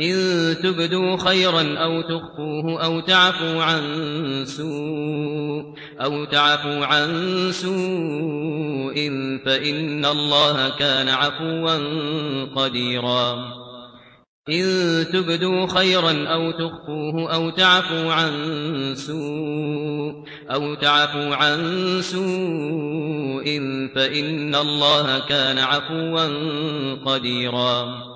إن تبدوا خيرا أو تخفوه أو تعفوا عن سوء أو تعفوا عن سوء فإن الله كان عفوا قديرا. إن تبدوا خيرا أو تخفوه أو تعفوا عن سوء أو تعفوا عن سوء فإن الله كان عفوا قديرا.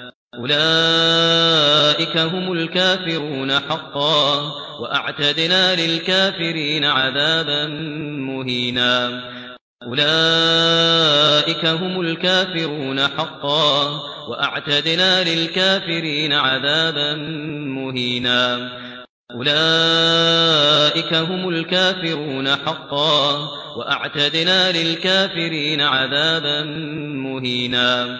أولئك هم الكافرون حقا وأعتدنا للكافرين عذابا مهينا. أولئك هم الكافرون حقا وأعتدنا للكافرين عذابا مهينا. أولئك هم الكافرون حقا وأعتدنا للكافرين عذابا مهينا.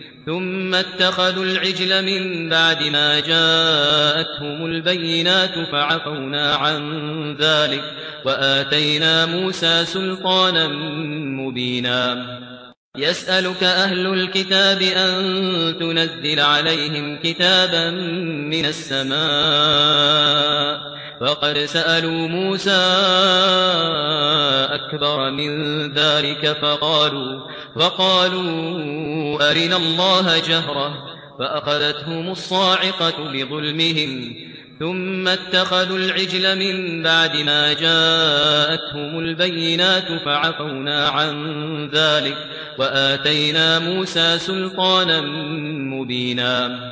ثم اتخذوا العجل من بعد ما جاءتهم البينات فعفونا عن ذلك وآتينا موسى سلطانا مبينا. يسألك أهل الكتاب أن تنزل عليهم كتابا من السماء فقد سألوا موسى أكبر من ذلك فقالوا وقالوا أرنا الله جهرة فأخذتهم الصاعقة بظلمهم ثم اتخذوا العجل من بعد ما جاءتهم البينات فعفونا عن ذلك وآتينا موسى سلطانا مبينا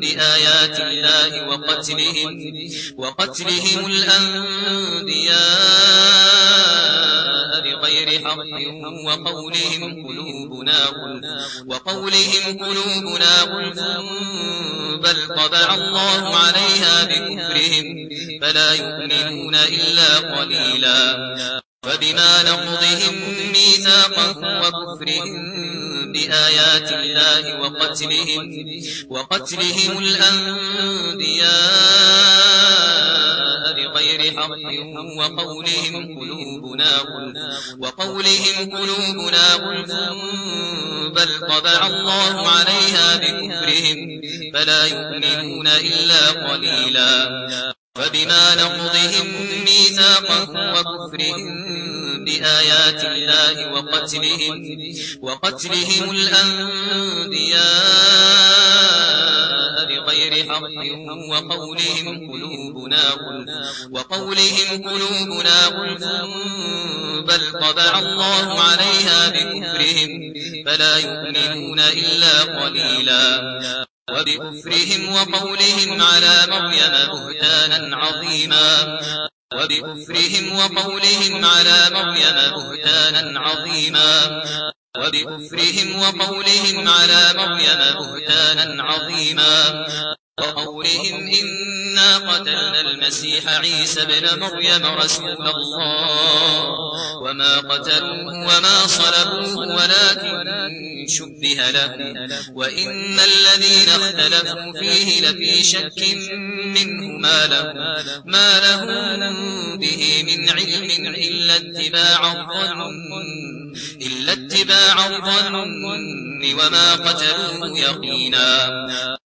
بآيات الله وقتلهم, وقتلهم الأنبياء بغير حق وقولهم قلوبنا غلف وقولهم قلوبنا غلف. بل طبع الله عليها بكفرهم. فلا يؤمنون إلا قليلا. فبما نقضهم ميثاقهم وكفرهم بآيات الله وقتلهم, وقتلهم الأنبياء بغير حق وقولهم قلوبنا غلف وقولهم قلوبنا غلف بل طبع الله عليها بكفرهم فلا يؤمنون إلا قليلا. فبما نقضهم ميثاقهم وكفرهم بآيات الله وقتلهم, وقتلهم الأنبياء بغير حق وقولهم قلوبنا غلف وقولهم قلوبنا غلف بل طبع الله عليها بكفرهم فلا يؤمنون إلا قليلا وبكفرهم وقولهم على مريم بهتانا عظيما. وبكفرهم وقولهم على مريم بهتانا عظيما. وبكفرهم وقولهم على مريم بهتانا عظيما. وقولهم إنا قتلنا المسيح عيسى بن مريم رسول الله. وما قتلوه وما صلبوه ولكن شبه له. وإن الذين اختلفوا فيه لفي شك منه ما لهم, ما لهم به من علم إلا اتباع الظن. إلا اتباع الظن. وما قتلوه يقينا.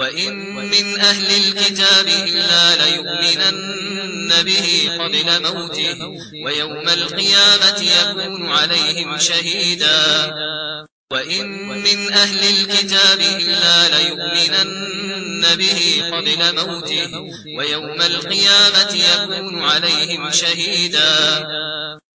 وَإِن مِّنْ أَهْلِ الْكِتَابِ إِلَّا لَيُؤْمِنَنَّ بِهِ قَبْلَ مَوْتِهِ وَيَوْمَ الْقِيَامَةِ يَكُونُ عَلَيْهِمْ شَهِيدًا وَإِن مِّنْ أَهْلِ الْكِتَابِ إِلَّا لَيُؤْمِنَنَّ بِهِ قَبْلَ مَوْتِهِ وَيَوْمَ الْقِيَامَةِ يَكُونُ عَلَيْهِمْ شَهِيدًا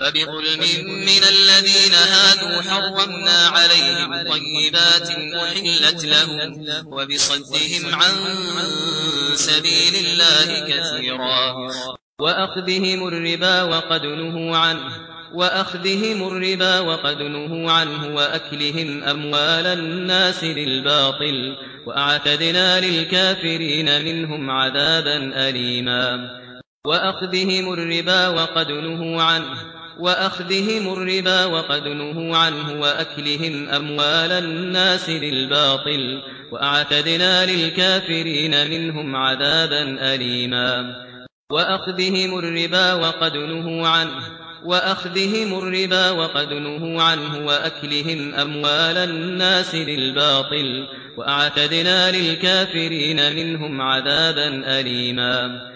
فبظلم من الذين هادوا حرمنا عليهم طيبات أحلت لهم وبصدهم عن سبيل الله كثيرا. وأخذهم الربا وقد نهوا عنه وأخذهم الربا وقد نهوا عنه وأكلهم أموال الناس بالباطل وأعتدنا للكافرين منهم عذابا أليما. وأخذهم الربا وقد نهوا عنه وأخذهم الربا وقد نهوا عنه وأكلهم أموال الناس بالباطل وأعتدنا للكافرين منهم عذابا أليما. وأخذهم الربا وقد نهوا عنه وأخذهم الربا وقد نهوا عنه وأكلهم أموال الناس بالباطل وأعتدنا للكافرين منهم عذابا أليما.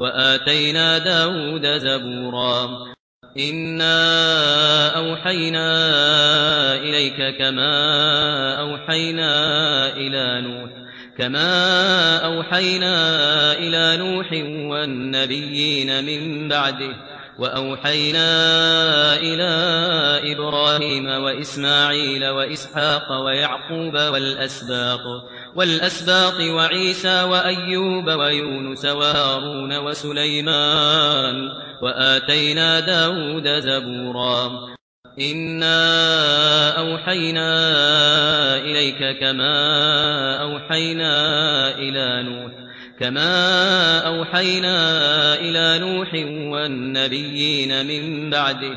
وآتينا داود زبورا. إنا أوحينا إليك كما أوحينا إلى نوح. كما أوحينا إلى نوح والنبيين من بعده. وأوحينا إلى إبراهيم وإسماعيل وإسحاق ويعقوب والأسباط. والأسباط وعيسى وأيوب ويونس وهارون وسليمان وآتينا داود زبورا. إنا أوحينا إليك كما أوحينا إلى نوح كما أوحينا إلى نوح والنبيين من بعده.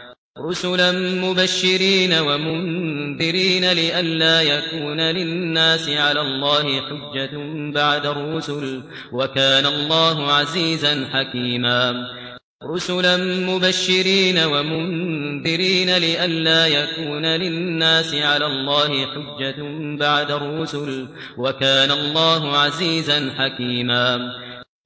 رسلا مبشرين ومنذرين لألا يكون للناس على الله حجة بعد الرسل وكان الله عزيزا حكيما. رسلا مبشرين ومنذرين لألا يكون للناس على الله حجة بعد الرسل وكان الله عزيزا حكيما.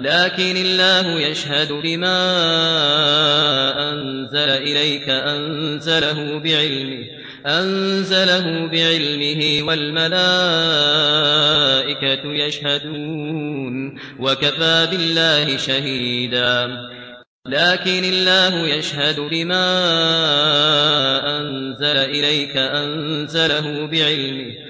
لكن الله يشهد بما أنزل إليك أنزله بعلمه أنزله بعلمه والملائكة يشهدون وكفى بالله شهيدا. لكن الله يشهد بما أنزل إليك أنزله بعلمه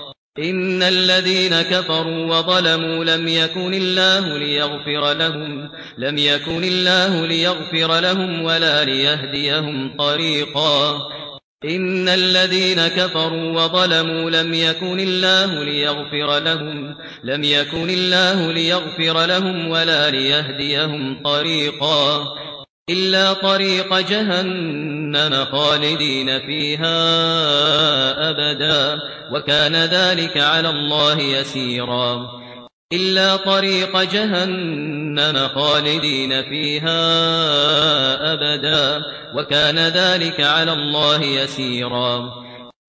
ان الذين كفروا وظلموا لم يكن الله ليغفر لهم لم يكن الله ليغفر لهم ولا ليهديهم طريقا. ان الذين كفروا وظلموا لم يكن الله ليغفر لهم لم يكن الله ليغفر لهم ولا ليهديهم طريقا. إلا طريق جهنم خالدين فيها أبدا وكان ذلك على الله يسيرا إلا طريق جهنم خالدين فيها أبدا وكان ذلك على الله يسيرا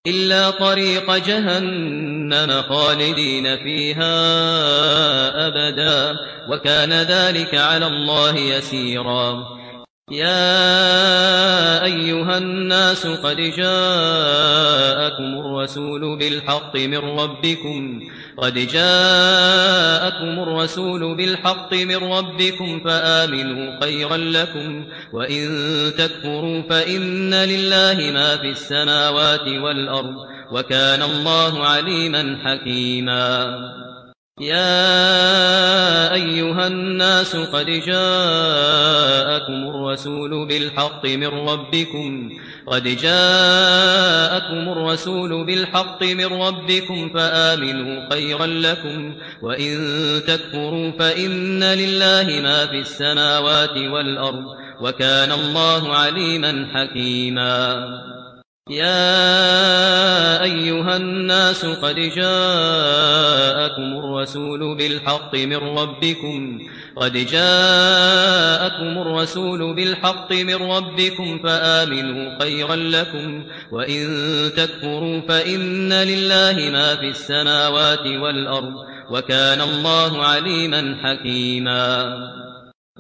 إلا طريق جهنم خالدين فيها أبدا وكان ذلك على الله يسيرا يا أيها الناس قد جاءكم الرسول بالحق من ربكم. قد جاءكم الرسول بالحق من ربكم فآمنوا خيرا لكم. وإن تكفروا فإن لله ما في السماوات والأرض. وكان الله عليما حكيما. يا أيها الناس قد جاءكم الرسول بالحق من ربكم. قد جاءكم الرسول بالحق من ربكم فآمنوا خيرا لكم. وإن تكفروا فإن لله ما في السماوات والأرض. وكان الله عليما حكيما. يا أيها الناس قد جاءكم الرسول بالحق من ربكم. قد جاءكم الرسول بالحق من ربكم فآمنوا خيرا لكم. وإن تكفروا فإن لله ما في السماوات والأرض. وكان الله عليما حكيما.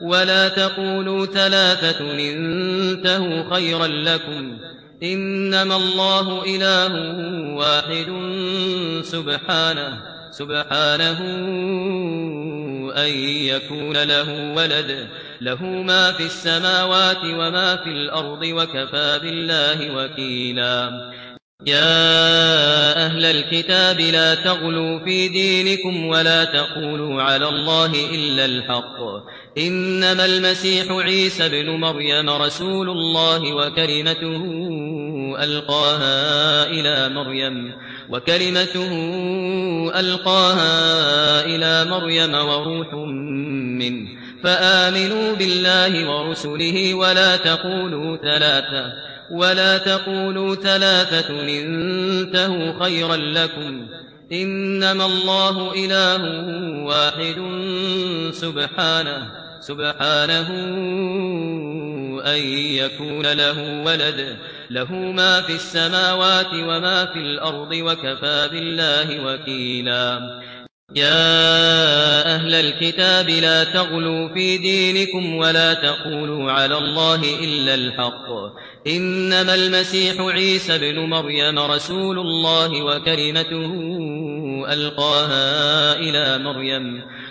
ولا تقولوا ثلاثة انتهوا خيرا لكم. إنما الله إله واحد سبحانه سبحانه أن يكون له ولد. له ما في السماوات وما في الأرض وكفى بالله وكيلا. يا أهل الكتاب لا تغلوا في دينكم ولا تقولوا على الله إلا الحق. إنما المسيح عيسى ابن مريم رسول الله وكلمته ألقاها إلى مريم وكلمته ألقاها إلى مريم وروح منه فآمنوا بالله ورسله ولا تقولوا ثلاثة ولا تقولوا ثلاثة انتهوا خيرا لكم إنما الله إله واحد سبحانه سبحانه أن يكون له ولد. له ما في السماوات وما في الأرض وكفى بالله وكيلا. يا أهل الكتاب لا تغلوا في دينكم ولا تقولوا على الله إلا الحق. إنما المسيح عيسى بن مريم رسول الله وكلمته ألقاها إلى مريم.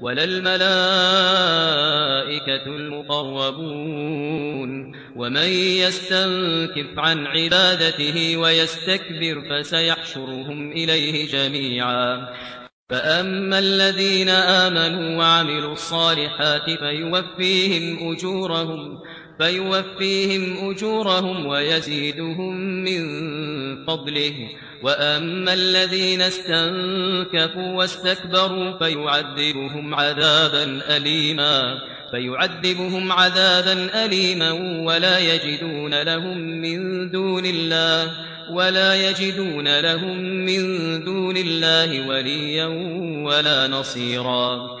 ولا الملائكة المقربون. ومن يستنكف عن عبادته ويستكبر فسيحشرهم إليه جميعا. فأما الذين آمنوا وعملوا الصالحات فيوفيهم أجورهم فيوفيهم أجورهم ويزيدهم من فضله. وأما الذين استنكفوا واستكبروا فيعذبهم عذابا أليما فيعذبهم عذابا أليما ولا يجدون لهم من دون الله ولا يجدون لهم من دون الله وليا ولا نصيرا.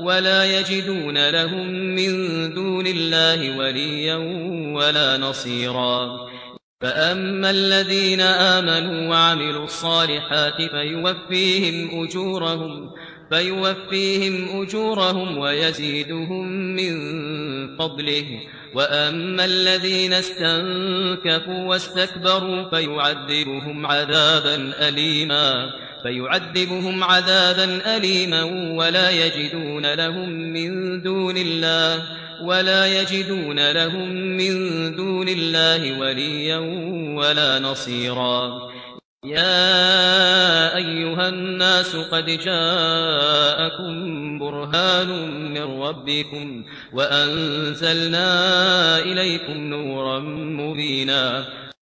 ولا يجدون لهم من دون الله وليا ولا نصيرا. فأما الذين آمنوا وعملوا الصالحات فيوفيهم أجورهم فيوفيهم أجورهم ويزيدهم من فضله. وأما الذين استنكفوا واستكبروا فيعذبهم عذابا أليما. فيعذبهم عذابا أليما ولا يجدون لهم من دون الله ولا يجدون لهم من دون الله وليا ولا نصيرا يا ايها الناس قد جاءكم برهان من ربكم وانزلنا اليكم نورا مبينا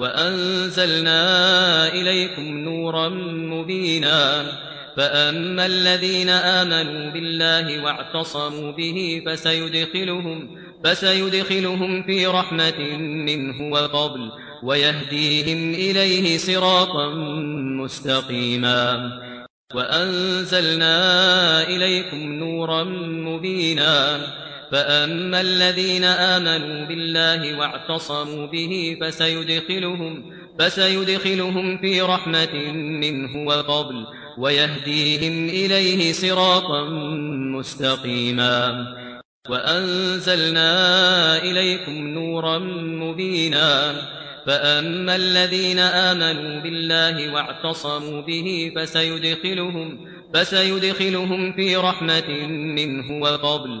وأنزلنا إليكم نورا مبينا فأما الذين آمنوا بالله واعتصموا به فسيدخلهم, فسيدخلهم في رحمة منه وَفَضْلٍ ويهديهم إليه صراطا مستقيما وأنزلنا إليكم نورا مبينا فأما الذين آمنوا بالله واعتصموا به فسيدخلهم, فسيدخلهم في رحمة منه وقبل ويهديهم إليه صراطا مستقيما وأنزلنا إليكم نورا مبينا فأما الذين آمنوا بالله واعتصموا به فسيدخلهم, فسيدخلهم في رحمة منه وقبل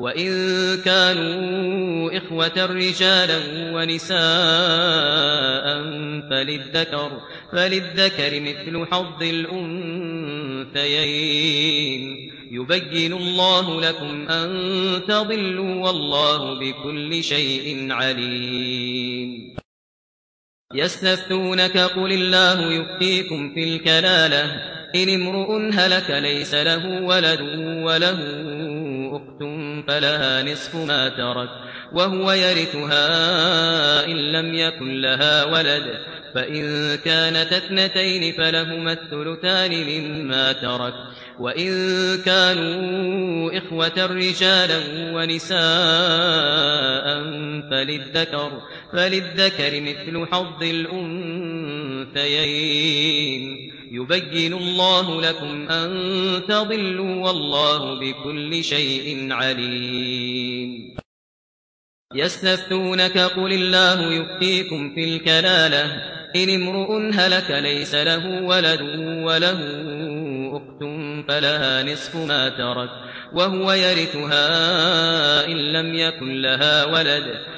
وَإِن كَانُوا إِخْوَةً رِجَالًا وَنِسَاءً فَلِلذَّكَرِ فَلِلذَّكَرِ مِثْلُ حَظِّ الْأُنثَيَيْنِ يُبَيِّنُ اللَّهُ لَكُمْ أَن تَضِلُّوا وَاللَّهُ بِكُلِّ شَيْءٍ عَلِيمٌ يَسْتَفْتُونَكَ قُلِ اللَّهُ يُفْتِيكُمْ فِي الْكَلَالَةِ إِنِ امْرُؤٌ هَلَكَ لَيْسَ لَهُ وَلَدٌ وَلَهُ تم فلها نصف ما ترك وهو يرثها إن لم يكن لها ولد فإن كانت اثنتين فلهما الثلثان مما ترك وإن كانوا إخوة رجالا ونساء فللذكر, فللذكر مثل حظ الأنثيين يبين الله لكم أن تضلوا والله بكل شيء عليم. يستفتونك قل الله يفتيكم في الكلالة. إن امرؤ هلك ليس له ولد وله أخت فلها نصف ما ترك. وهو يرثها إن لم يكن لها ولد.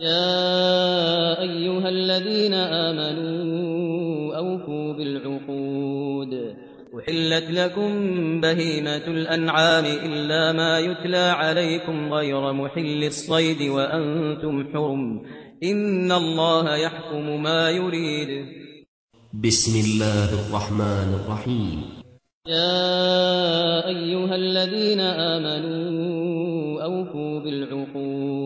يا أيها الذين آمنوا أوفوا بالعقود. وحلت لكم بهيمة الأنعام إلا ما يتلى عليكم غير محل الصيد وأنتم حرم. إن الله يحكم ما يريد. بسم الله الرحمن الرحيم. يا أيها الذين آمنوا أوفوا بالعقود.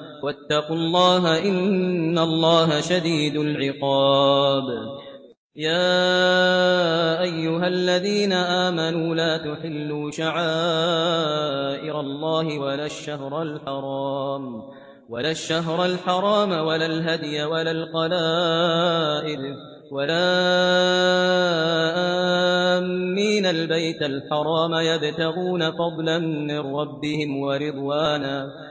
واتقوا الله إن الله شديد العقاب. يا أيها الذين آمنوا لا تحلوا شعائر الله ولا الشهر الحرام ولا الشهر الحرام ولا الهدي ولا القلائد ولا آمين البيت الحرام يبتغون فضلا من ربهم ورضوانا.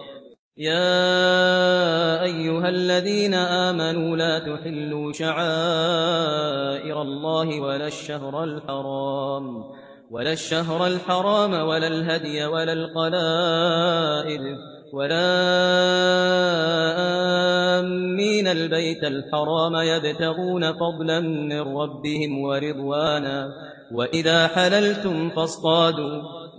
يا ايها الذين امنوا لا تحلوا شعائر الله ولا الشهر الحرام ولا الشهر الحرام ولا الهدي ولا القلائد ولا آمين البيت الحرام يبتغون فضلا من ربهم ورضوانا وإذا حللتم فاصطادوا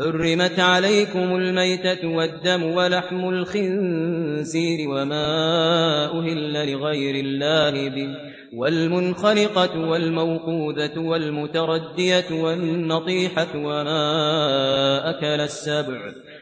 حرمت عليكم الميتة والدم ولحم الخنزير وما أهل لغير الله به والمنخلقة والموقودة والمتردية والنطيحة وما أكل السبع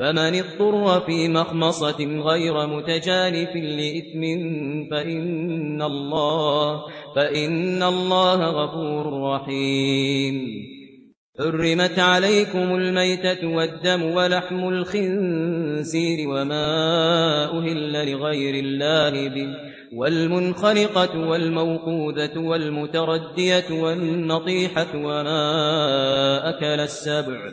فمن اضطر في مخمصة غير متجانف لإثم فإن الله, فإن الله غفور رحيم. حرمت عليكم الميتة والدم ولحم الخنزير وما أهل لغير الله به والمنخلقة والموقودة والمتردية والنطيحة وما أكل السبع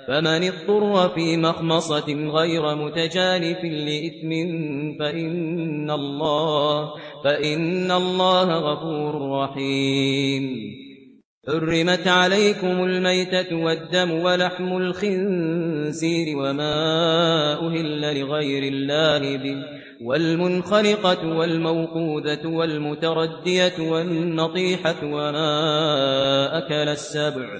فمن اضطر في مخمصة غير متجانف لإثم فإن الله, فإن الله غفور رحيم. حرمت عليكم الميتة والدم ولحم الخنزير وما أهل لغير الله به والمنخلقة والموقودة والمتردية والنطيحة وما أكل السبع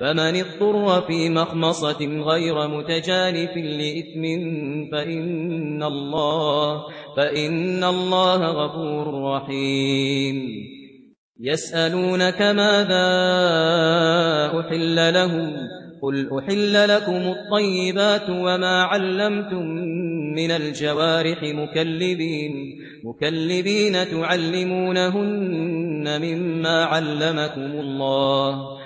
فمن اضطر في مخمصة غير متجانف لإثم فإن الله, فإن الله غفور رحيم. يسألونك ماذا أحل لهم؟ قل أحل لكم الطيبات وما علمتم من الجوارح مكلبين مكلبين تعلمونهن مما علمكم الله.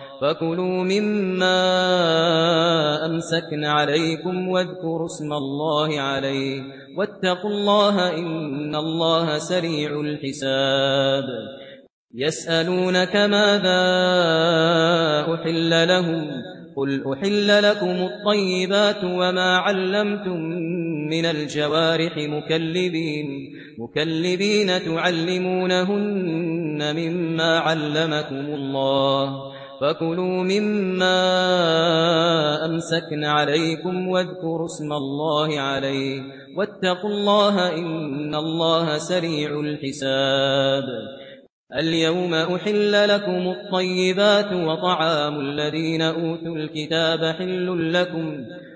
فكلوا مما أمسكن عليكم واذكروا اسم الله عليه واتقوا الله إن الله سريع الحساب يسألونك ماذا أحل لهم قل أحل لكم الطيبات وما علمتم من الجوارح مكلبين مكلبين تعلمونهن مما علمكم الله. فكلوا مما أمسكن عليكم واذكروا اسم الله عليه. واتقوا الله إن الله سريع الحساب. اليوم أحل لكم الطيبات وطعام الذين أوتوا الكتاب حل لكم.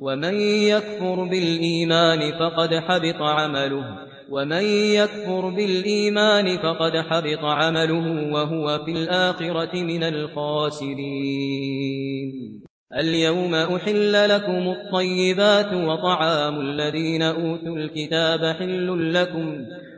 ومن يكفر بالإيمان فقد حبط عمله ومن يكفر بالإيمان فقد حبط عمله وهو في الآخرة من الخاسرين. اليوم أحل لكم الطيبات وطعام الذين أوتوا الكتاب حل لكم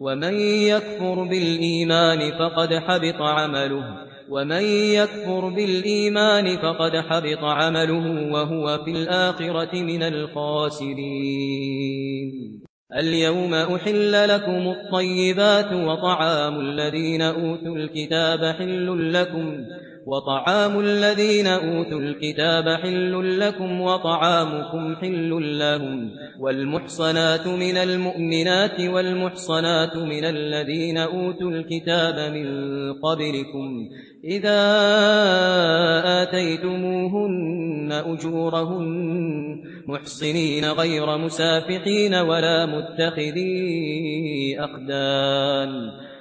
ومن يكفر بالإيمان فقد حبط عمله ومن يكفر بالإيمان فقد حبط عمله وهو في الآخرة من الخاسرين. اليوم أحل لكم الطيبات وطعام الذين أوتوا الكتاب حل لكم وطعام الذين أوتوا الكتاب حل لكم وطعامكم حل لهم والمحصنات من المؤمنات والمحصنات من الذين أوتوا الكتاب من قبلكم إذا آتيتموهن أجورهن محصنين غير مسافقين ولا متخذي أقدام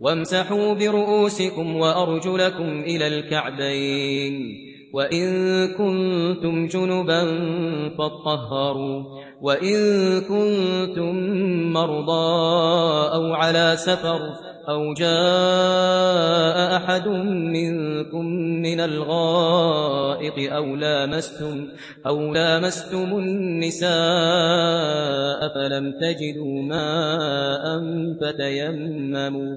وامسحوا برؤوسكم وأرجلكم إلى الكعبين وإن كنتم جنبا فاطهروا وإن كنتم مرضى أو على سفر أو جاء أحد منكم من الغائط أو لامستم, أو لامستم النساء فلم تجدوا ماء فتيمموا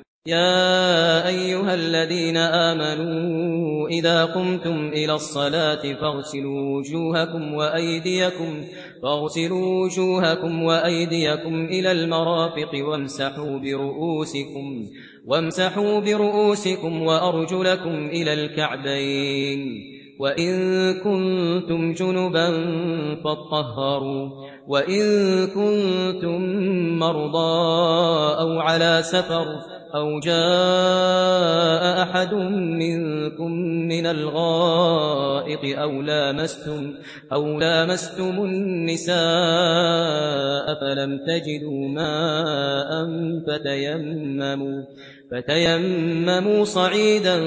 يا أيها الذين آمنوا إذا قمتم إلى الصلاة فاغسلوا وجوهكم وأيديكم فاغسلوا وجوهكم وأيديكم إلى المرافق وامسحوا برؤوسكم وامسحوا برؤوسكم وأرجلكم إلى الكعبين وإن كنتم جنبا فاطهروا وإن كنتم مرضى أو على سفر أو جاء أحد منكم من الغائق أو لامستم, أو لامستم النساء فلم تجدوا ماء فتيمموا فتيمموا صعيدا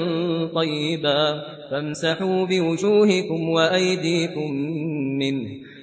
طيبا فامسحوا بوجوهكم وأيديكم منه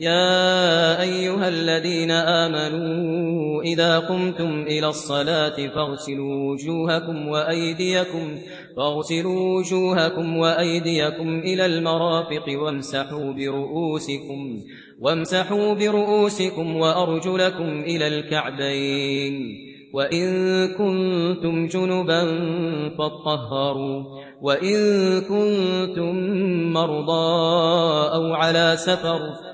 يا أيها الذين آمنوا إذا قمتم إلى الصلاة فاغسلوا وجوهكم وأيديكم فاغسلوا وجوهكم وأيديكم إلى المرافق وامسحوا برؤوسكم وامسحوا برؤوسكم وأرجلكم إلى الكعبين وإن كنتم جنبا فتطهروا وإن كنتم مرضى أو على سفر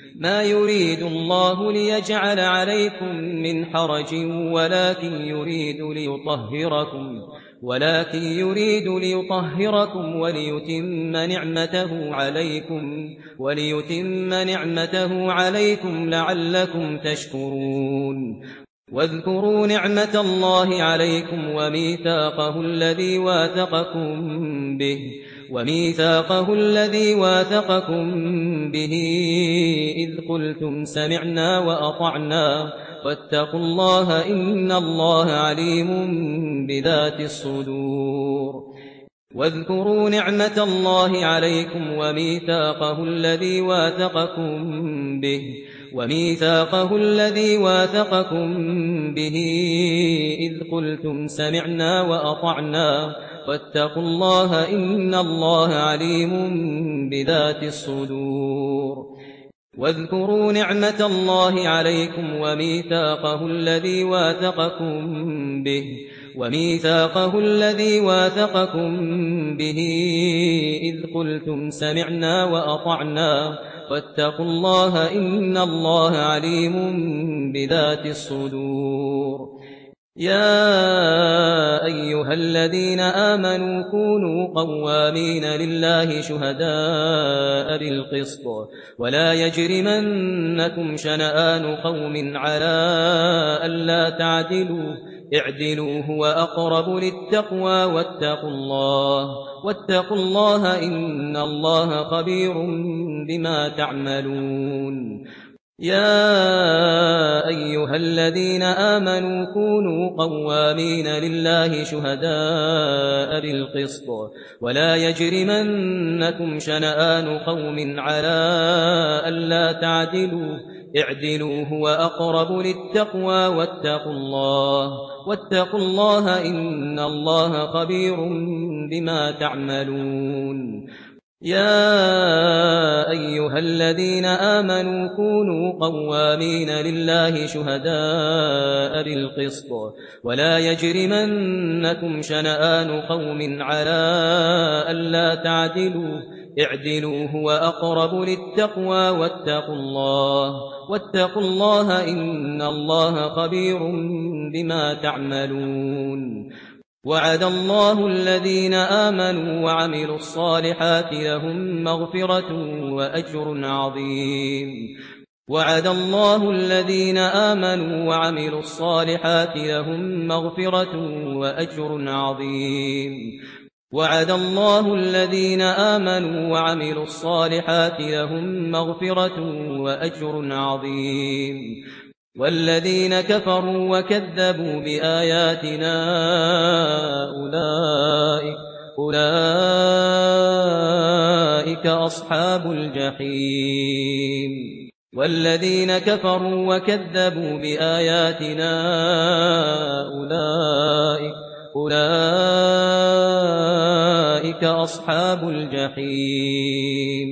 ما يريد الله ليجعل عليكم من حرج ولكن يريد ليطهركم ولكن يريد ليطهركم وليتم نعمته عليكم وليتم نعمته عليكم لعلكم تشكرون واذكروا نعمة الله عليكم وميثاقه الذي واثقكم به وميثاقه الذي واثقكم به إذ قلتم سمعنا وأطعنا واتقوا الله إن الله عليم بذات الصدور. واذكروا نعمة الله عليكم وميثاقه الذي واثقكم به وميثاقه الذي واثقكم به إذ قلتم سمعنا وأطعنا واتقوا الله إن الله عليم بذات الصدور. واذكروا نعمة الله عليكم وميثاقه الذي واثقكم به وميثاقه الذي واثقكم به. إذ قلتم سمعنا وأطعنا واتقوا الله إن الله عليم بذات الصدور. يا أيها الذين آمنوا كونوا قوامين لله شهداء بالقسط ولا يجرمنكم شنآن قوم على ألا تعدلوا اعدلوا هو أقرب للتقوى واتقوا الله واتقوا الله إن الله خبير بما تعملون يا أيها الذين آمنوا كونوا قوامين لله شهداء بالقسط ولا يجرمنكم شنآن قوم على الا تعدلوا اعدلوا هو أقرب للتقوى واتقوا الله واتقوا الله إن الله خبير بما تعملون يا أيها الذين آمنوا كونوا قوامين لله شهداء بالقسط ولا يجرمنكم شنآن قوم على الا تعدلوا اعدلوا هو أقرب للتقوى واتقوا الله واتقوا الله إن الله خبير بما تعملون وعد الله الذين آمنوا وعملوا الصالحات لهم مغفرة وأجر عظيم. وعد الله الذين آمنوا وعملوا الصالحات لهم مغفرة وأجر عظيم. وعد الله الذين آمنوا وعملوا الصالحات لهم مغفرة وأجر عظيم. والذين كفروا وكذبوا بآياتنا أولئك, أولئك أصحاب الجحيم. والذين كفروا وكذبوا بآياتنا أولئك, أولئك أصحاب الجحيم.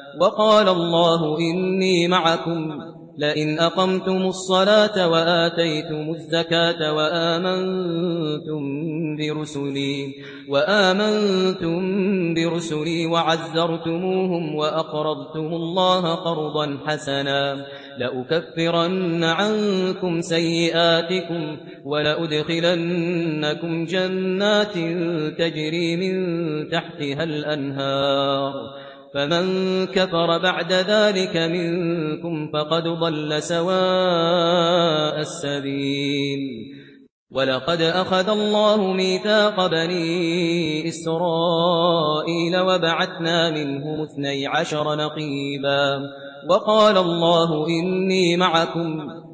وقال الله إني معكم لئن أقمتم الصلاة وآتيتم الزكاة وآمنتم برسلي وآمنتم برسلي وعذرتموهم وأقرضتم الله قرضا حسنا لأكفرن عنكم سيئاتكم ولأدخلنكم جنات تجري من تحتها الأنهار فمن كفر بعد ذلك منكم فقد ضل سواء السبيل. ولقد أخذ الله ميثاق بني إسرائيل وبعثنا منهم اثني عشر نقيبا. وقال الله إني معكم.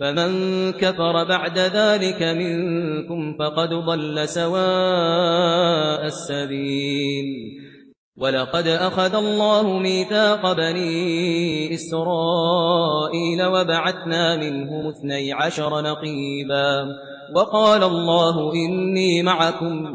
فمن كفر بعد ذلك منكم فقد ضل سواء السبيل. ولقد أخذ الله ميثاق بني إسرائيل وبعثنا منهم اثني عشر نقيبا. وقال الله إني معكم.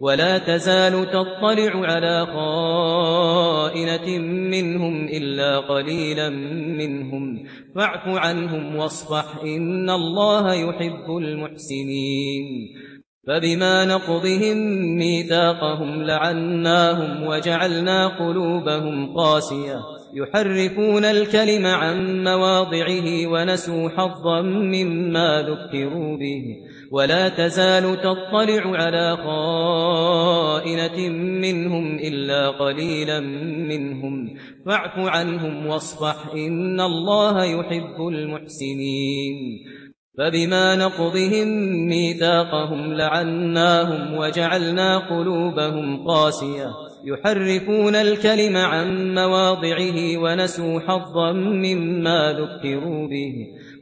ولا تزال تطلع على خائنة منهم إلا قليلا منهم. فاعف عنهم واصفح إن الله يحب المحسنين. فبما نقضهم ميثاقهم لعناهم وجعلنا قلوبهم قاسية. يحرفون الكلم عن مواضعه ونسوا حظا مما ذكروا به. ولا تزال تطلع على خائنة منهم إلا قليلا منهم. فاعف عنهم واصفح إن الله يحب المحسنين. فبما نقضهم ميثاقهم لعناهم وجعلنا قلوبهم قاسية. يحرفون الكلم عن مواضعه ونسوا حظا مما ذكروا به.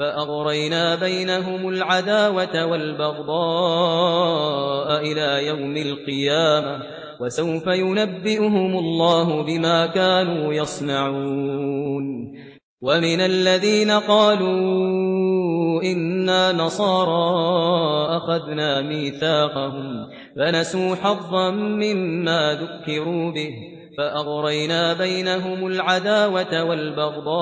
فأغرينا بينهم العداوة والبغضاء إلى يوم القيامة وسوف ينبئهم الله بما كانوا يصنعون ومن الذين قالوا إنا نصارى أخذنا ميثاقهم فنسوا حظا مما ذكروا به فأغرينا بينهم العداوة والبغضاء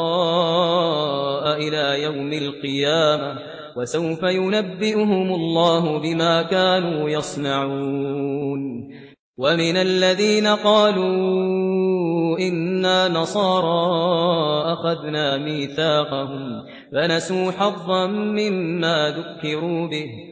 إلى يوم القيامة وسوف ينبئهم الله بما كانوا يصنعون ومن الذين قالوا إنا نصارى أخذنا ميثاقهم فنسوا حظا مما ذكروا به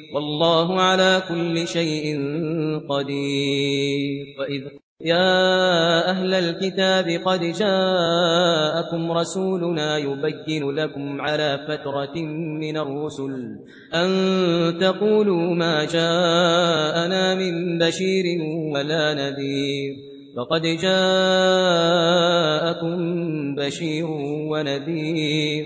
والله على كل شيء قدير. فإذ يا أهل الكتاب قد جاءكم رسولنا يبين لكم على فترة من الرسل أن تقولوا ما جاءنا من بشير ولا نذير. فقد جاءكم بشير ونذير.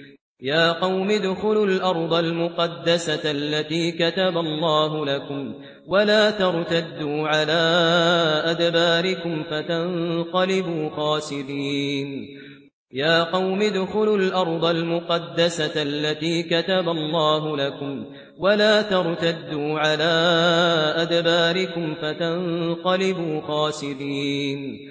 يا قوم ادخلوا الأرض المقدسة التي كتب الله لكم ولا ترتدوا على أدباركم فتنقلبوا خاسرين. يا قوم ادخلوا الأرض المقدسة التي كتب الله لكم ولا ترتدوا على أدباركم فتنقلبوا خاسرين.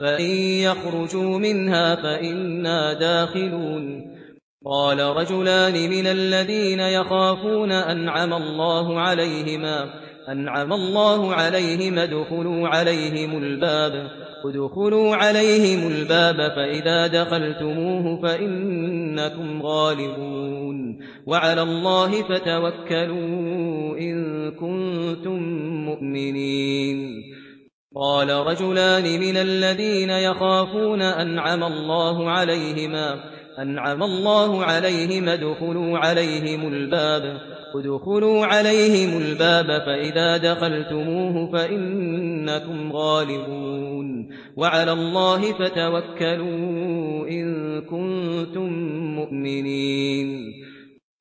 فإن يخرجوا منها فإنا داخلون قال رجلان من الذين يخافون أنعم الله عليهما أنعم الله عليهم ادخلوا عليهم الباب ادخلوا عليهم الباب فإذا دخلتموه فإنكم غالبون وعلى الله فتوكلوا إن كنتم مؤمنين قال رجلان من الذين يخافون أنعم الله عليهما أنعم الله عليهما دخلوا عليهم الباب ادخلوا عليهم الباب فإذا دخلتموه فإنكم غالبون. وعلى الله فتوكلوا إن كنتم مؤمنين.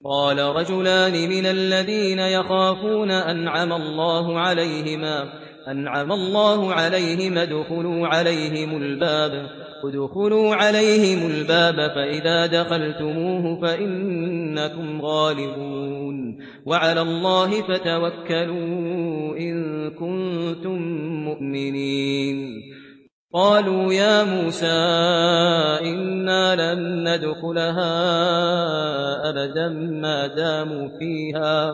قال رجلان من الذين يخافون أنعم الله عليهما أنعم الله عليهم ادخلوا عليهم الباب. ادخلوا عليهم الباب فإذا دخلتموه فإنكم غالبون. وعلى الله فتوكلوا إن كنتم مؤمنين. قالوا يا موسى إنا لن ندخلها أبدا ما داموا فيها.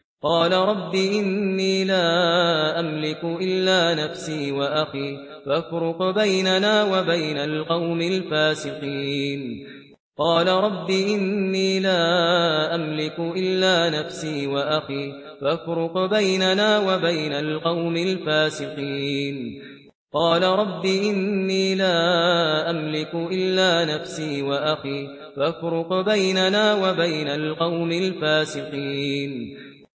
قال رب إني لا أملك إلا نفسي وأخي فافرق بيننا وبين القوم الفاسقين. قال رب إني لا أملك إلا نفسي وأخي فافرق بيننا وبين القوم الفاسقين. قال رب إني لا أملك إلا نفسي وأخي فافرق بيننا وبين القوم الفاسقين.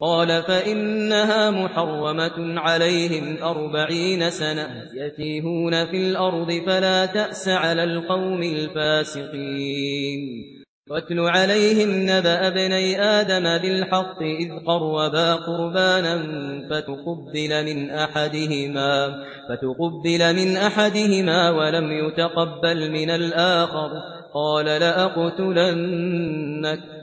قال فإنها محرمة عليهم أربعين سنة يتيهون في الأرض فلا تأس على القوم الفاسقين. واتل عليهم نبأ بني آدم بالحق إذ قربا قربانا فتقبل من أحدهما, فتقبل من أحدهما ولم يتقبل من الآخر. قال لأقتلنك.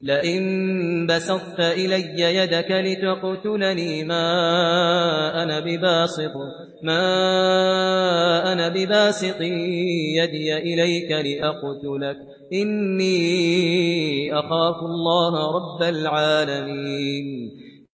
لئن بسطت إلي يدك لتقتلني ما أنا بباسط ما أنا بباسط يدي إليك لأقتلك. إني أخاف الله رب العالمين.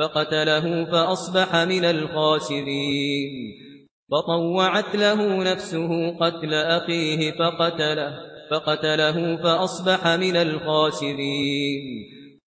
فقتله فأصبح من الخاسرين. فطوعت له نفسه قتل أخيه فقتله فقتله فأصبح من الخاسرين.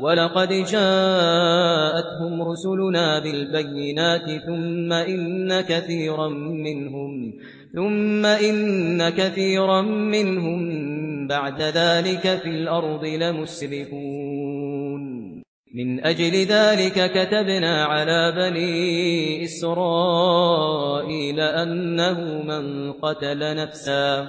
ولقد جاءتهم رسلنا بالبينات ثم إن كثيرا منهم ثم إن كثيرا منهم بعد ذلك في الأرض لمسرفون. من أجل ذلك كتبنا على بني إسرائيل أنه من قتل نفسا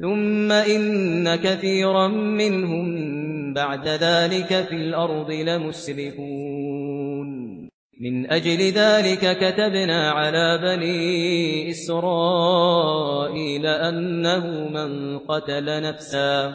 ثم إن كثيرا منهم بعد ذلك في الأرض لمسرفون. من أجل ذلك كتبنا على بني إسرائيل أنه من قتل نفسا.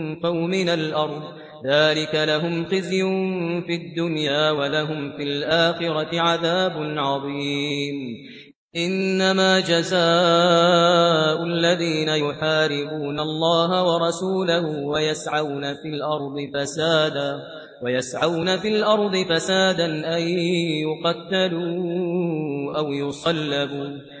قومنا الأرض. ذلك لهم خزي في الدنيا ولهم في الآخرة عذاب عظيم. إنما جزاء الذين يحاربون الله ورسوله ويسعون في الأرض فسادا ويسعون في الأرض فسادا أن يقتلوا أو يصلبوا.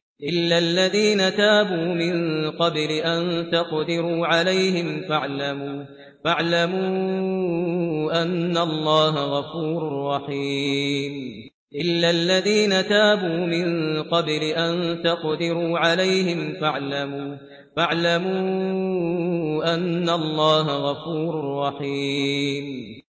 إلا الذين تابوا من قبل أن تقدروا عليهم فاعلموا, فاعلموا أن الله غفور رحيم. إلا الذين تابوا من قبل أن تقدروا عليهم فاعلموا, فاعلموا أن الله غفور رحيم.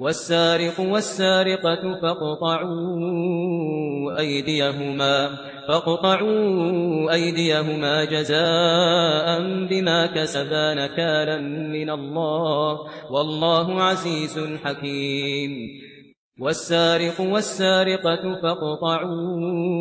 والسارق والسارقة فاقطعوا أيديهما فاقطعوا أيديهما جزاء بما كسبا نكالا من الله والله عزيز حكيم. والسارق والسارقة فاقطعوا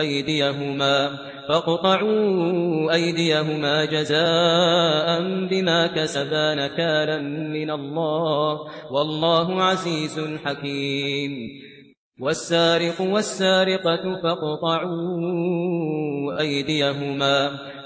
أيديهما فاقطعوا أيديهما جزاء بما كسبا نكالا من الله والله عزيز حكيم. والسارق والسارقة فاقطعوا أيديهما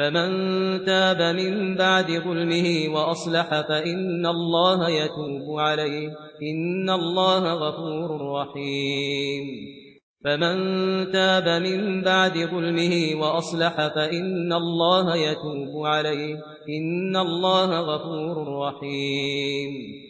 فمن تاب من بعد ظلمه وأصلح فإن الله يتوب عليه إن الله غفور رحيم. فمن تاب من بعد ظلمه وأصلح فإن الله يتوب عليه إن الله غفور رحيم.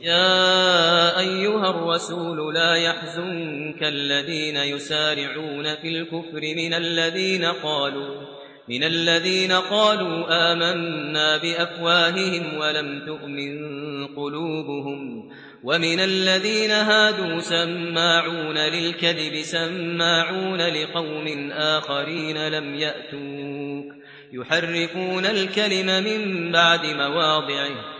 يا ايها الرسول لا يحزنك الذين يسارعون في الكفر من الذين قالوا من الذين قالوا آمنا بافواههم ولم تؤمن قلوبهم ومن الذين هادوا سماعون للكذب سماعون لقوم آخرين لم يأتوك يحرفون الكلم من بعد مواضعه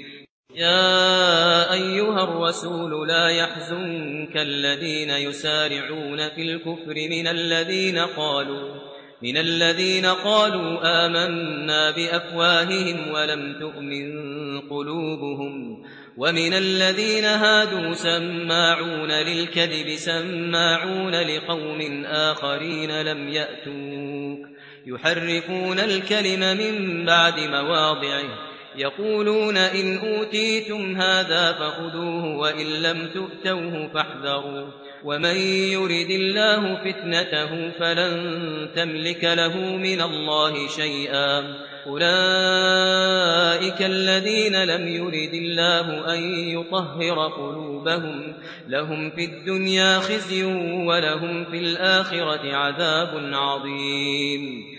يا أيها الرسول لا يحزنك الذين يسارعون في الكفر من الذين قالوا من الذين قالوا آمنا بأفواههم ولم تؤمن قلوبهم ومن الذين هادوا سماعون للكذب سماعون لقوم آخرين لم يأتوك يحرفون الكلم من بعد مواضعه يقولون إن أوتيتم هذا فخذوه وإن لم تؤتوه فاحذروا ومن يرد الله فتنته فلن تملك له من الله شيئا أولئك الذين لم يرد الله أن يطهر قلوبهم لهم في الدنيا خزي ولهم في الآخرة عذاب عظيم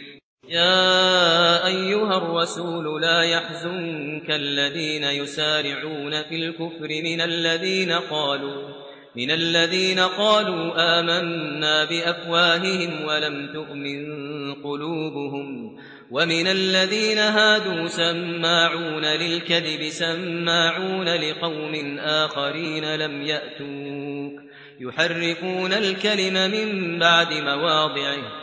يا أيها الرسول لا يحزنك الذين يسارعون في الكفر من الذين قالوا من الذين قالوا آمنا بأفواههم ولم تؤمن قلوبهم ومن الذين هادوا سماعون للكذب سماعون لقوم آخرين لم يأتوك يحركون الكلم من بعد مواضعه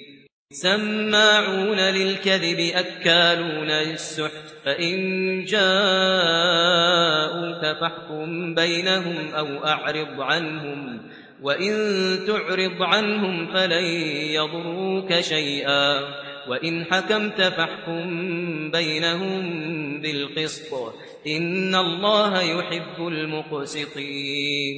سماعون للكذب أكالون للسحت فإن جاءوك فاحكم بينهم أو أعرض عنهم وإن تعرض عنهم فلن يضروك شيئا وإن حكمت فاحكم بينهم بالقسط إن الله يحب المقسطين.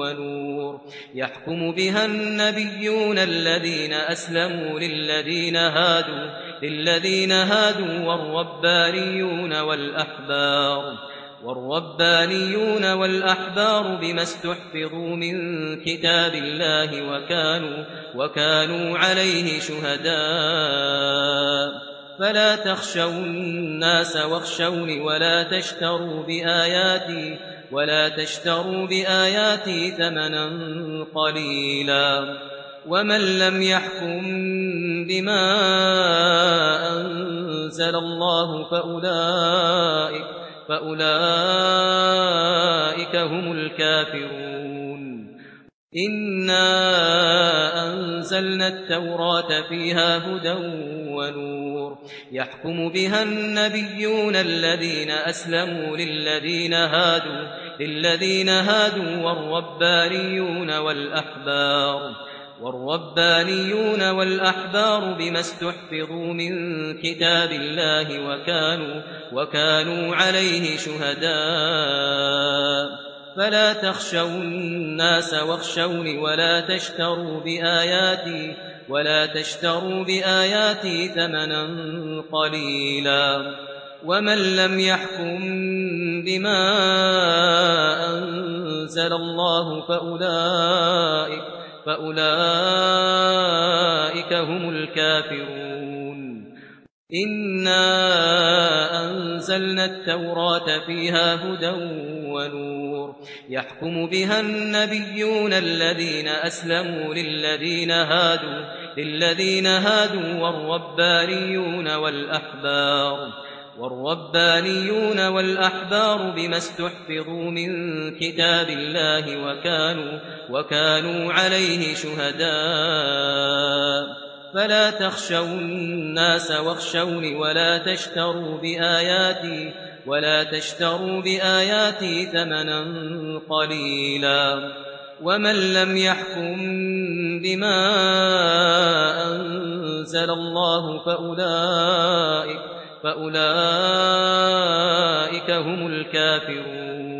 ونور. يحكم بها النبيون الذين أسلموا للذين هادوا, للذين هادوا والربانيون والأحبار. والربانيون والأحبار بما استحفظوا من كتاب الله وكانوا, وكانوا عليه شهداء. فلا تخشوا الناس واخشوني ولا تشتروا بآياتي ولا تشتروا بآياتي ثمنا قليلا ومن لم يحكم بما أنزل الله فأولئك, فأولئك هم الكافرون. إنا أنزلنا التوراة فيها هدى ونور. يحكم بها النبيون الذين أسلموا للذين هادوا, للذين هادوا والربانيون والأحبار. والربانيون والأحبار بما استحفظوا من كتاب الله وكانوا, وكانوا عليه شهداء. فلا تخشوا الناس واخشوني ولا تشتروا بآياتي ولا تشتروا بآياتي ثمنا قليلا ومن لم يحكم بما أنزل الله فأولئك, فأولئك هم الكافرون. إنا أنزلنا التوراة فيها هدى ونور. يحكم بها النبيون الذين أسلموا للذين هادوا للذين هادوا والربانيون والأحبار والربانيون والأحبار بما استحفظوا من كتاب الله وكانوا, وكانوا عليه شهداء فلا تخشوا الناس واخشوني ولا تشتروا بآياتي ولا تشتروا بآياتي ثمنا قليلا ومن لم يحكم بما أنزل الله فأولئك, فأولئك هم الكافرون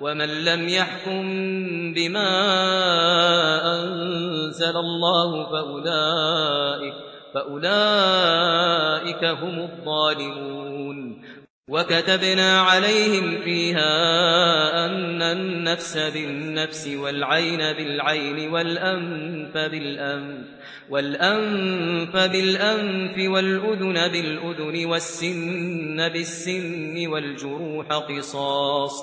ومن لم يحكم بما أنزل الله فأولئك, فأولئك هم الظالمون. وكتبنا عليهم فيها أن النفس بالنفس والعين بالعين والأنف بالأنف والأنف بالأنف والأذن بالأذن والسن بالسن والجروح قصاص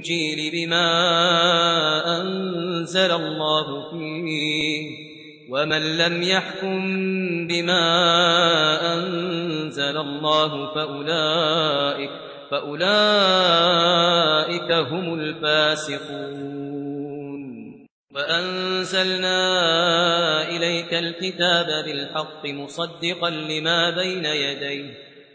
الإنجيل بما أنزل الله فيه ومن لم يحكم بما أنزل الله فأولئك, فأولئك هم الفاسقون. وأنزلنا إليك الكتاب بالحق مصدقا لما بين يديه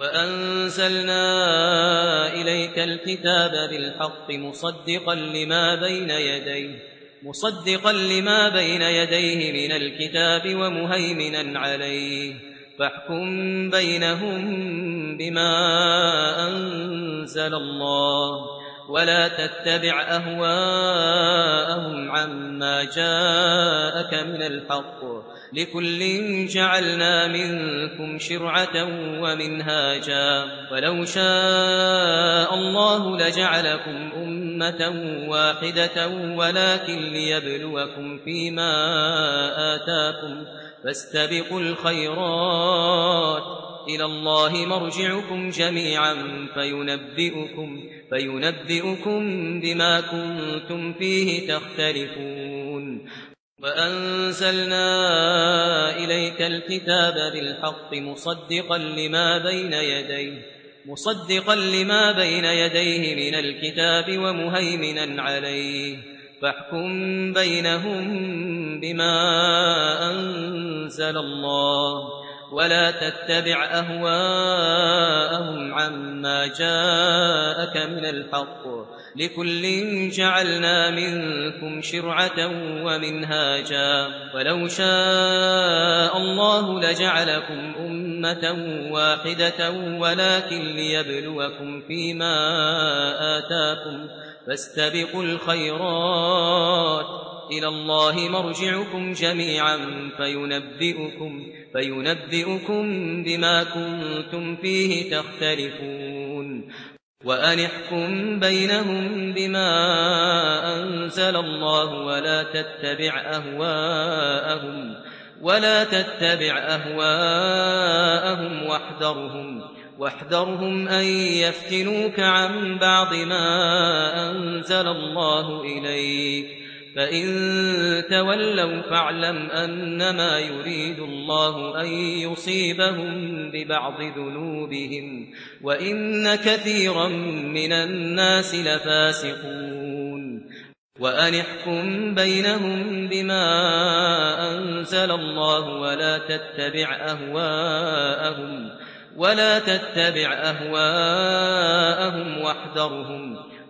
وأنزلنا إليك الكتاب بالحق مصدقا لما بين يديه مصدقا لما بين يديه من الكتاب ومهيمنا عليه فاحكم بينهم بما أنزل الله ولا تتبع أهواءهم عما جاءك من الحق لكل جعلنا منكم شرعة ومنهاجا ولو شاء الله لجعلكم أمة واحدة ولكن ليبلوكم فيما آتاكم فاستبقوا الخيرات إلى الله مرجعكم جميعا فينبئكم فينبئكم بما كنتم فيه تختلفون وأنزلنا إليك الكتاب بالحق مصدقا لما بين يديه مصدقا لما بين يديه من الكتاب ومهيمنا عليه فاحكم بينهم بما أنزل الله ولا تتبع أهواءهم عما جاءك من الحق. لكل جعلنا منكم شرعة ومنهاجا. ولو شاء الله لجعلكم أمة واحدة ولكن ليبلوكم فيما آتاكم. فاستبقوا الخيرات. إلى الله مرجعكم جميعا فينبئكم. فينبئكم بما كنتم فيه تختلفون وانحكم بينهم بما أنزل الله ولا تتبع أهواءهم ولا تتبع أهواءهم واحذرهم واحذرهم أن يفتنوك عن بعض ما أنزل الله إليك فإن تولوا فاعلم أنما يريد الله أن يصيبهم ببعض ذنوبهم وإن كثيرا من الناس لفاسقون وأن احكم بينهم بما أنزل الله ولا تتبع أهواءهم ولا تتبع أهواءهم واحذرهم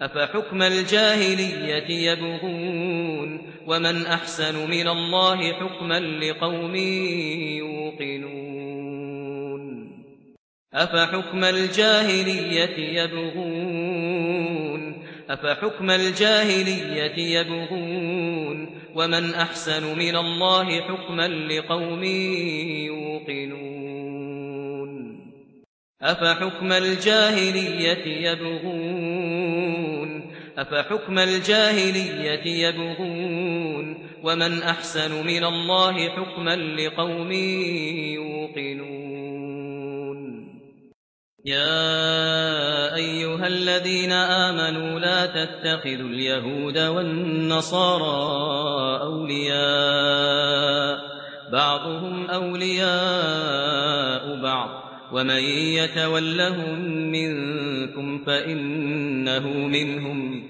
أفحكم الجاهلية يبغون ومن أحسن من الله حكما لقوم يوقنون أفحكم الجاهلية يبغون أفحكم الجاهلية يبغون ومن أحسن من الله حكما لقوم يوقنون أفحكم الجاهلية يبغون أفحكم الجاهلية يبغون ومن أحسن من الله حكما لقوم يوقنون يا أيها الذين آمنوا لا تتخذوا اليهود والنصارى أولياء بعضهم أولياء بعض ومن يتولهم منكم فإنه منهم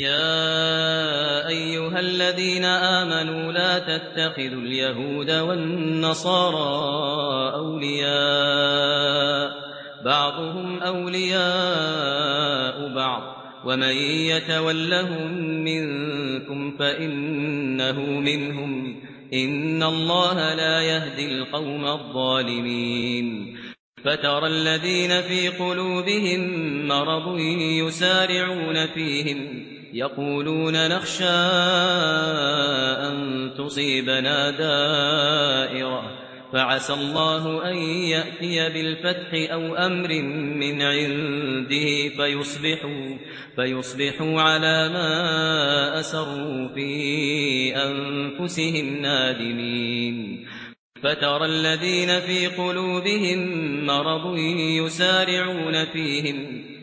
يا ايها الذين امنوا لا تتخذوا اليهود والنصارى اولياء بعضهم اولياء بعض ومن يتولهم منكم فانه منهم ان الله لا يهدي القوم الظالمين فترى الذين في قلوبهم مرض يسارعون فيهم يقولون نخشى أن تصيبنا دائرة. فعسى الله أن يأتي بالفتح أو أمر من عنده فيصبحوا, فيصبحوا على ما أسروا في أنفسهم نادمين. فترى الذين في قلوبهم مرض يسارعون فيهم.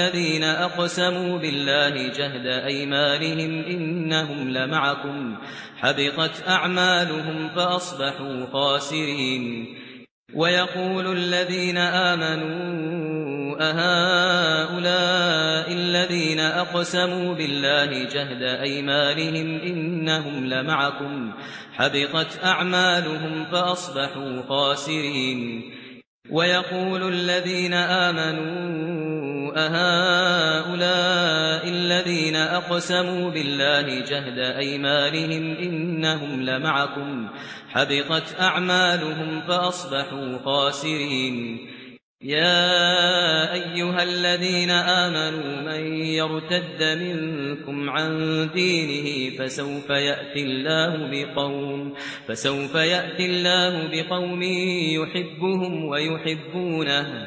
الذين أقسموا بالله جهد أيمانهم إنهم لمعكم حبطت أعمالهم فأصبحوا خاسرين. ويقول الذين آمنوا أهؤلاء الذين أقسموا بالله جهد أيمانهم إنهم لمعكم حبطت أعمالهم فأصبحوا خاسرين. ويقول الذين آمنوا أهؤلاء الذين أقسموا بالله جهد أيمانهم إنهم لمعكم حبطت أعمالهم فأصبحوا خاسرين. يا أيها الذين آمنوا من يرتد منكم عن دينه فسوف يأتي الله بقوم فسوف يأتي الله بقوم يحبهم ويحبونه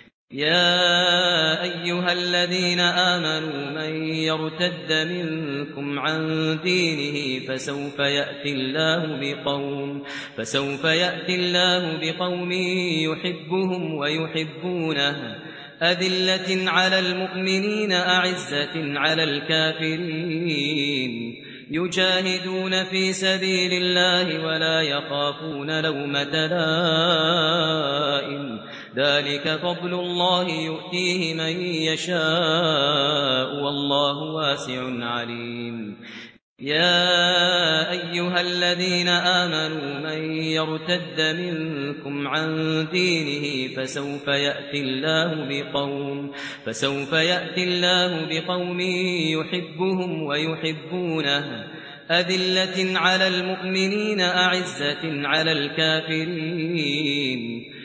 يا ايها الذين امنوا من يرتد منكم عن دينه فسوف ياتي الله بقوم فسوف ياتي الله بقوم يحبهم ويحبونه اذله على المؤمنين اعزه على الكافرين يجاهدون في سبيل الله ولا يخافون لومة لائم ذلك فضل الله يؤتيه من يشاء والله واسع عليم. يا أيها الذين آمنوا من يرتد منكم عن دينه فسوف يأتي الله بقوم فسوف يأتي الله بقوم يحبهم ويحبونه. أذلة على المؤمنين أعزة على الكافرين.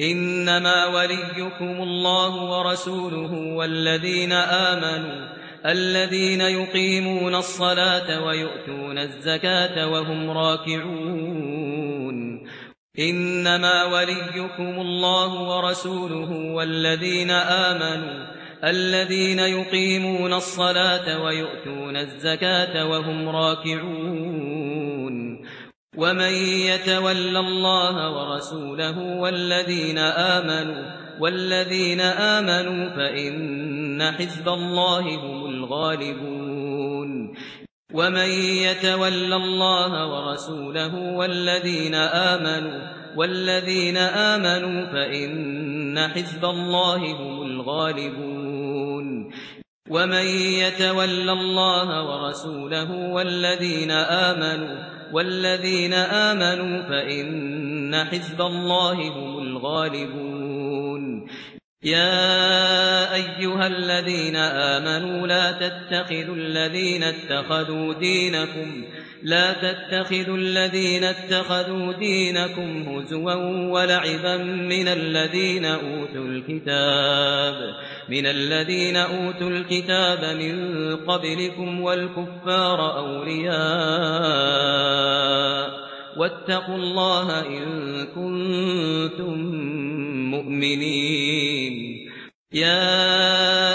إنما وليكم الله ورسوله والذين آمنوا الذين يقيمون الصلاة ويؤتون الزكاة وهم راكعون. إنما وليكم الله ورسوله والذين آمنوا الذين يقيمون الصلاة ويؤتون الزكاة وهم راكعون. ومن يتول الله ورسوله والذين آمنوا والذين آمنوا فإن حزب الله هم الغالبون. ومن يتول الله ورسوله والذين آمنوا والذين آمنوا فإن حزب الله هم الغالبون. ومن يتول الله ورسوله والذين آمنوا والذين آمنوا فإن حزب الله هم الغالبون. يا أيها الذين آمنوا لا تتخذوا الذين اتخذوا دينكم لا تتخذوا الذين اتخذوا دينكم هزوا ولعبا من الذين أوتوا الكتاب من الذين أوتوا الكتاب من قبلكم والكفار أولياء واتقوا الله إن كنتم مؤمنين يا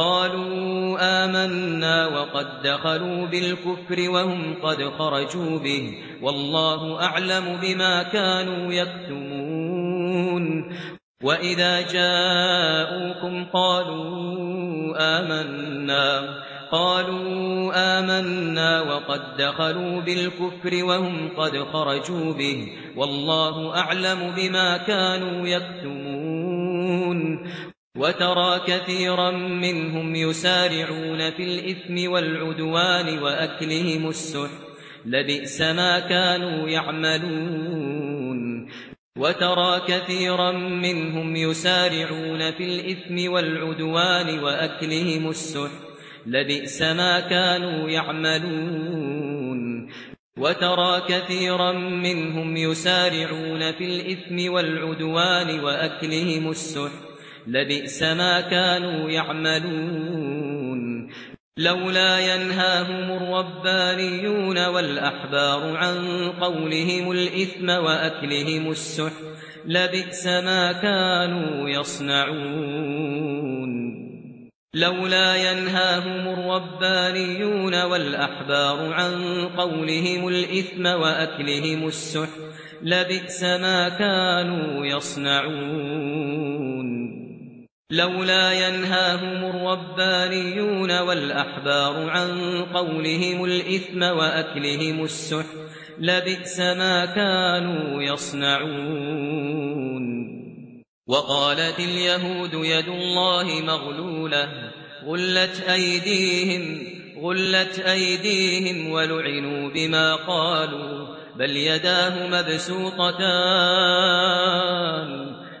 قالوا آمنا وقد دخلوا بالكفر وهم قد خرجوا به. والله أعلم بما كانوا يكتمون. وإذا جاءوكم قالوا آمنا. قالوا آمنا وقد دخلوا بالكفر وهم قد خرجوا به. والله أعلم بما كانوا يكتمون. وترى كثيرا منهم يسارعون في الإثم والعدوان وأكلهم السحر. لبئس ما كانوا يعملون. وترى كثيرا منهم يسارعون في الإثم والعدوان وأكلهم السحر. لبئس ما كانوا يعملون. وترى كثيرا منهم يسارعون في الإثم والعدوان وأكلهم السحر. لبئس ما كانوا يعملون. لولا ينهاهم الربانيون والأحبار عن قولهم الإثم وأكلهم السحر لبئس ما كانوا يصنعون. لولا ينهاهم الربانيون والأحبار عن قولهم الإثم وأكلهم السحر لبئس ما كانوا يصنعون. لولا ينهاهم الربانيون والأحبار عن قولهم الإثم وأكلهم السحر لبئس ما كانوا يصنعون. وقالت اليهود يد الله مغلولة غلت أيديهم غلت أيديهم ولعنوا بما قالوا بل يداه مبسوطتان.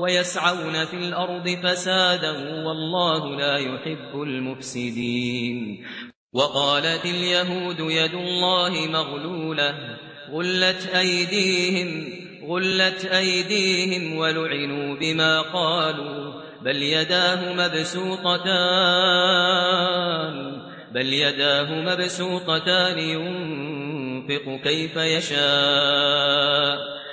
ويسعون في الأرض فسادا والله لا يحب المفسدين. وقالت اليهود يد الله مغلولة غلت أيديهم, غلت أيديهم ولعنوا بما قالوا بل يداه مبسوطتان بل يداه مبسوطتان ينفق كيف يشاء.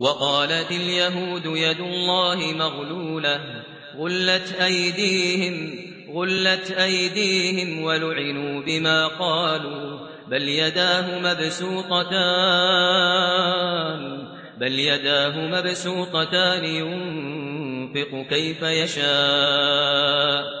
وقالت اليهود يد الله مغلولة غلت أيديهم غلت أيديهم ولعنوا بما قالوا بل يداه مبسوطتان بل يداه مبسوطتان ينفق كيف يشاء.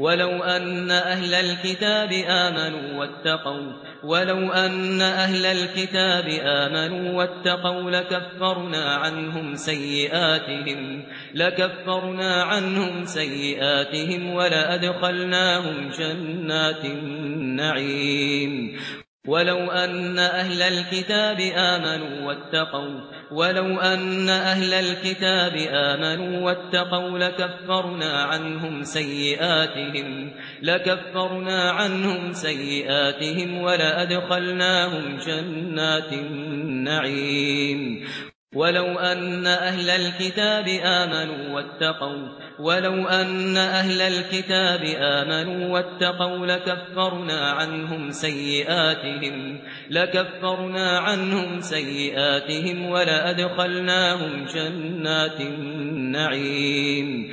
ولو ان أهل الكتاب امنوا واتقوا ولو ان أهل الكتاب امنوا واتقوا لكفرنا عنهم سيئاتهم لكفرنا عنهم سيئاتهم ولا ادخلناهم جنات النعيم ولو ان أهل الكتاب امنوا واتقوا ولو ان أهل الكتاب امنوا واتقوا لكفرنا عنهم سيئاتهم لكفرنا عنهم سيئاتهم ولا ادخلناهم جنات النعيم ولو أن أهل الكتاب آمنوا واتقوا ولو أن أهل الكتاب آمنوا واتقوا لكفرنا عنهم سيئاتهم لكفرنا عنهم سيئاتهم ولا ادخلناهم جنات النعيم.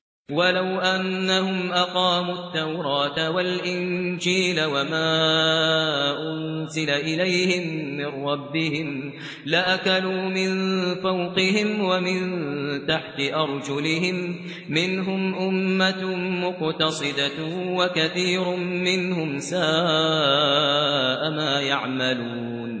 ولو أنهم أقاموا التوراة والإنجيل وما أنزل إليهم من ربهم لأكلوا من فوقهم ومن تحت أرجلهم منهم أمة مقتصدة وكثير منهم ساء ما يعملون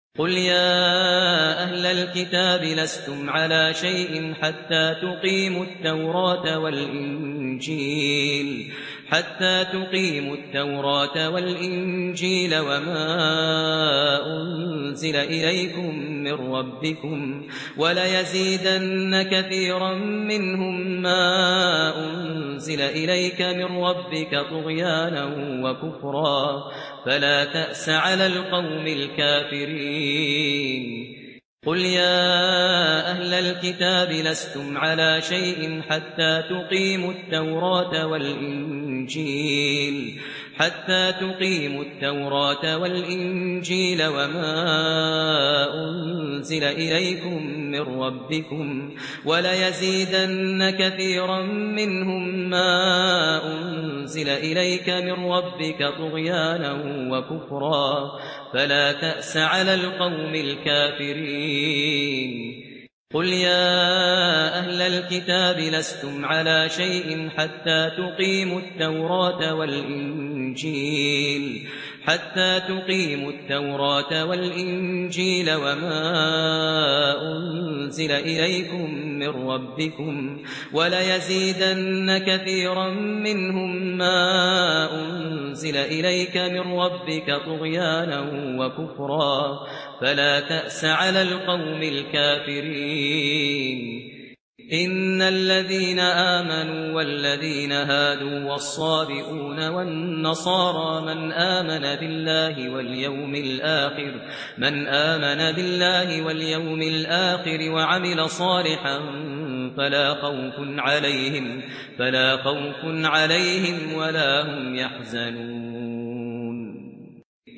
قل يا أهل الكتاب لستم على شيء حتى تقيموا التوراة والإنجيل حتى تقيم التوراة والإنجيل وما أنزل إليكم من ربكم ولا يزيدن كثيرا منهم ما أنزل إليك من ربك طغيانا وكفرا فلا تأس على القوم الكافرين. قل يا أهل الكتاب لستم على شيء حتى تقيموا التوراة والإنجيل والإنجيل حتى تقيموا التوراة والإنجيل وما أنزل إليكم من ربكم ولا يزيدن كثيرا منهم ما أنزل إليك من ربك طغيانا وكفرا فلا تأس على القوم الكافرين قل يا أهل الكتاب لستم على شيء حتى تقيموا التوراة والإنجيل حتى تقيموا التوراة والإنجيل وما أنزل إليكم من ربكم ولا يزيدن كثيرا منهم ما أنزل إليك من ربك طغيانا وكفرا فلا تأس على القوم الكافرين إن الذين آمنوا والذين هادوا والصابئون والنصارى من آمن بالله واليوم الآخر من آمن بالله واليوم الآخر وعمل صالحا فلا خوف عليهم فلا خوف عليهم ولا هم يحزنون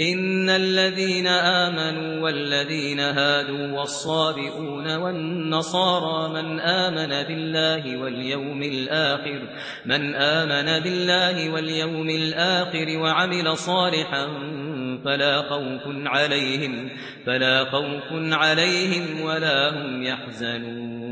إن الذين آمنوا والذين هادوا والصابئون والنصارى من آمن بالله واليوم الآخر من آمن بالله واليوم الآخر وعمل صالحا فلا خوف عليهم فلا خوف عليهم ولا هم يحزنون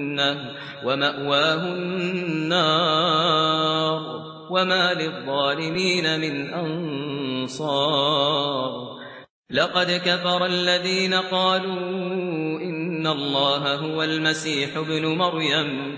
الجنة ومأواه النار وما للظالمين من أنصار. لقد كفر الذين قالوا إن الله هو المسيح ابن مريم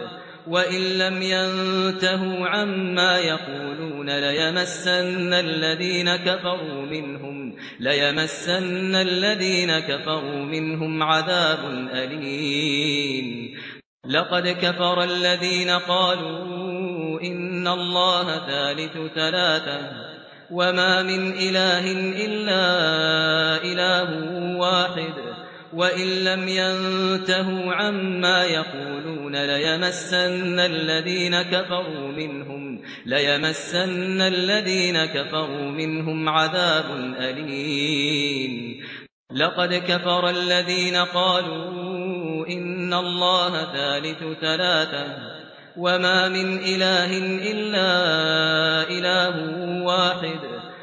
وَإِن لَّمْ يَنْتَهُوا عَمَّا يَقُولُونَ لَيَمَسَّنَّ الَّذِينَ كَفَرُوا مِنْهُمْ لَيَمَسَّنَّ الَّذِينَ كَفَرُوا مِنْهُمْ عَذَابٌ أَلِيمٌ. لَقَدْ كَفَرَ الَّذِينَ قَالُوا إِنَّ اللَّهَ ثَالِثُ ثَلَاثَةٍ وما من إله إلا إله واحد وَإِن لَّمْ يَنْتَهُوا عَمَّا يَقُولُونَ لَيَمَسَّنَّ الَّذِينَ كَفَرُوا مِنْهُمْ لَيَمَسَّنَّ الَّذِينَ كَفَرُوا مِنْهُمْ عَذَابٌ أَلِيمٌ. لَقَدْ كَفَرَ الَّذِينَ قَالُوا إِنَّ اللَّهَ ثَالِثُ ثَلَاثَةٍ وَمَا مِن إِلَٰهٍ إِلَّا إِلَٰهٌ وَاحِدٌ.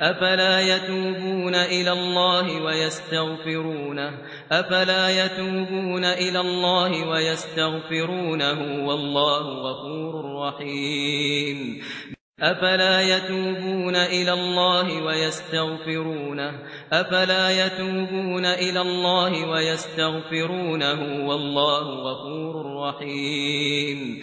أفلا يتوبون إلى الله ويستغفرونه؟ أفلا يتوبون إلى الله ويستغفرونه؟ والله غفور رحيم. أفلا يتوبون إلى الله ويستغفرونه؟ أفلا يتوبون إلى الله ويستغفرونه؟ والله غفور رحيم.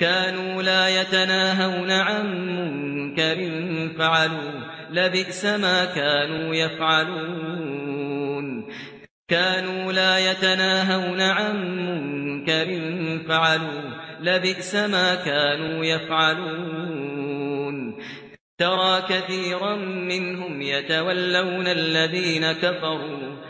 كانوا لا يتناهون عن منكر فعلوا لبئس ما كانوا يفعلون. كانوا لا يتناهون عن منكر فعلوا لبئس ما كانوا يفعلون. ترى كثيرا منهم يتولون الذين كفروا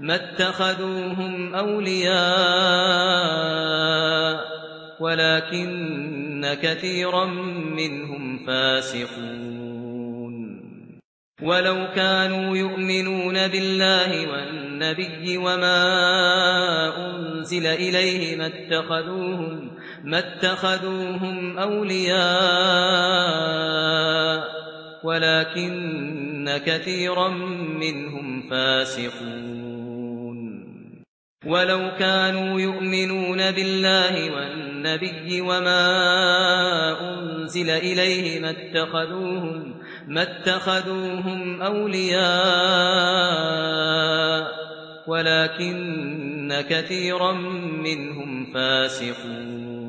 ما اتخذوهم أولياء ولكن كثيرا منهم فاسقون. ولو كانوا يؤمنون بالله والنبي وما أنزل إليه ما اتخذوهم, ما اتخذوهم أولياء ولكن كثيرا منهم فاسقون. ولو كانوا يؤمنون بالله والنبي وما أنزل إليه ما اتخذوهم, ما اتخذوهم أولياء ولكن كثيرا منهم فاسقون